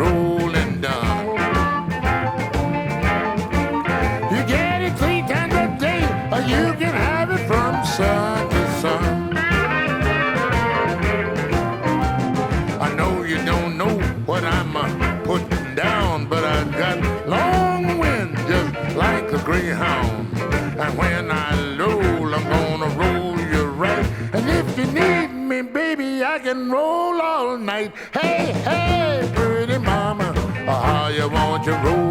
rolling done. You get it three times a day, or you can have it from sun to sun. I know you don't know what I'm uh, putting down, but I got long wind just like a greyhound. And when I roll, I'm gonna roll you right. And if you need me, baby, I can roll all night. Hey, hey, how you want your rolling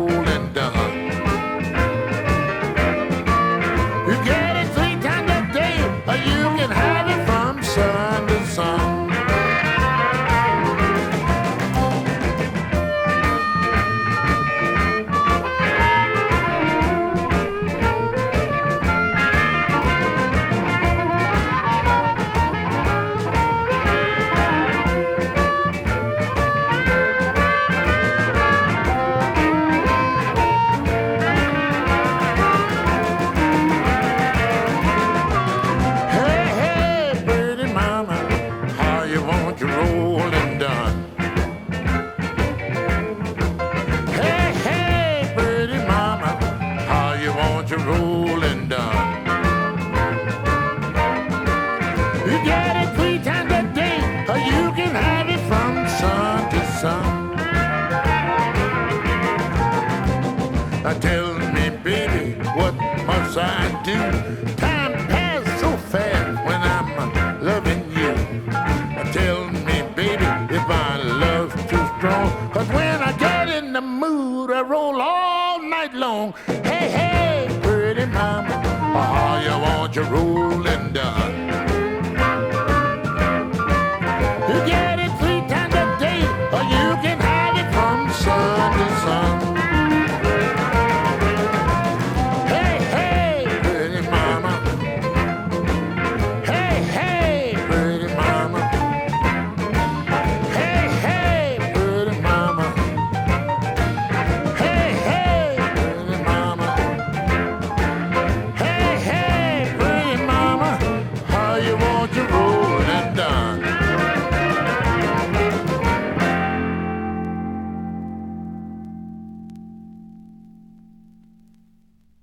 such a rolling done. You get it three times a day, or you can have it from sun to sun. Now tell me, baby, what must I do? Time passes so fast when I'm loving you. Now tell me, baby, if I love too strong, cause when I get in the mood, I roll all night long. Hey, hey.